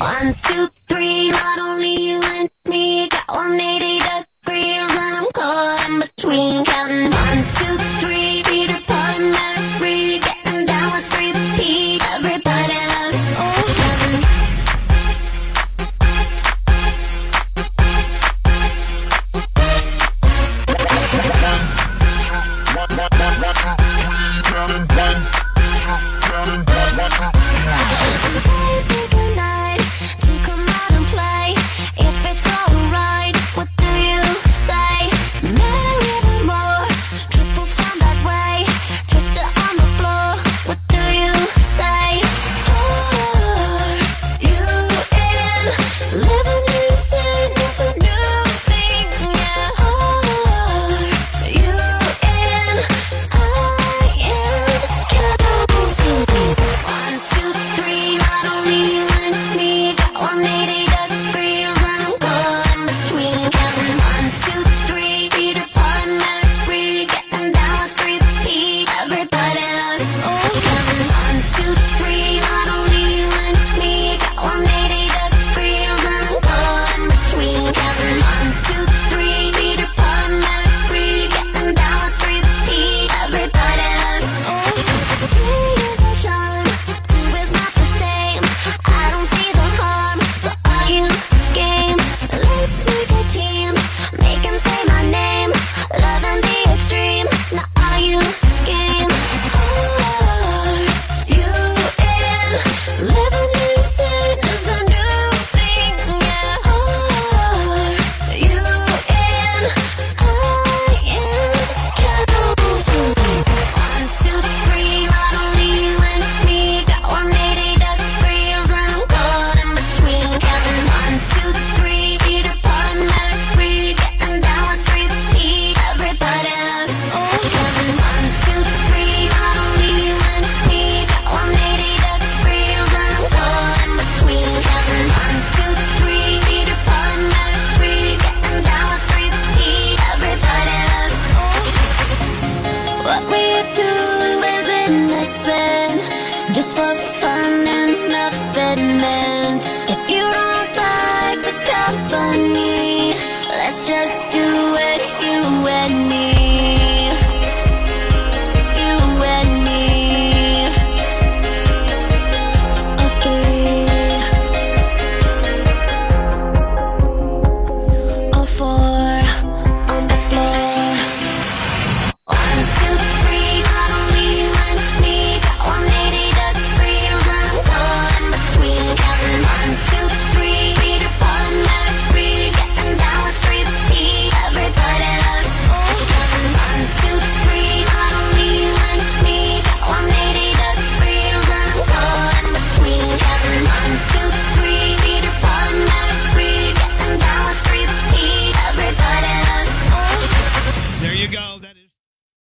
One, two, three, not only you and me, got 180 degrees, just for fun and nothing.